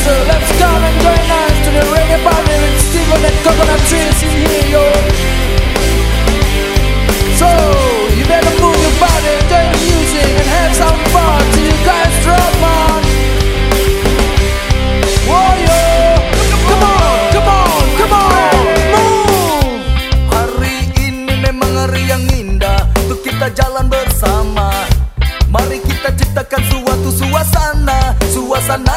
So let's and join us to the reggae party with Steven and coconut trees in here, yo. So you better move your body, enjoy the music, and have some fun till you guys drop on. Warrior, come on, come on, come on, move. Hari ini memang hari yang indah Untuk kita jalan bersama Mari kita ciptakan suatu suasana Suasana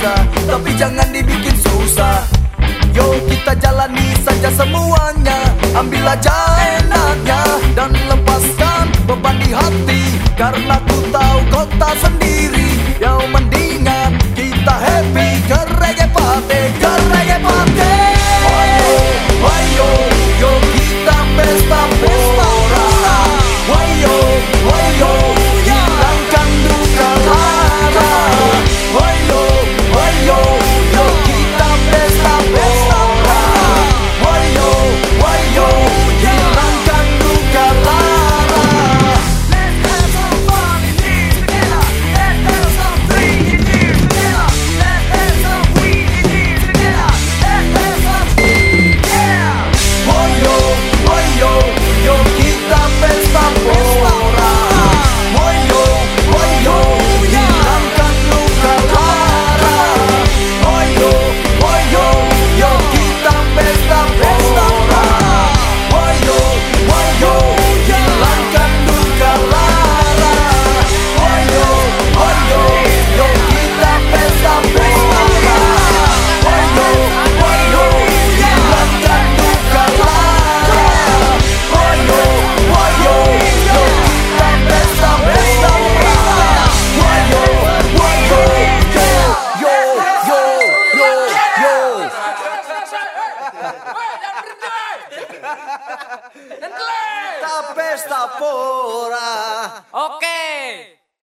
susah Tapi jangan dibikin susah. Yo kita jalani saja semuanya Ambil aja enaknya Dan lepaskan beban di hati. Karena ku tahu kau tak sendiri Yo mending Tapesta pora. Oke. Okay.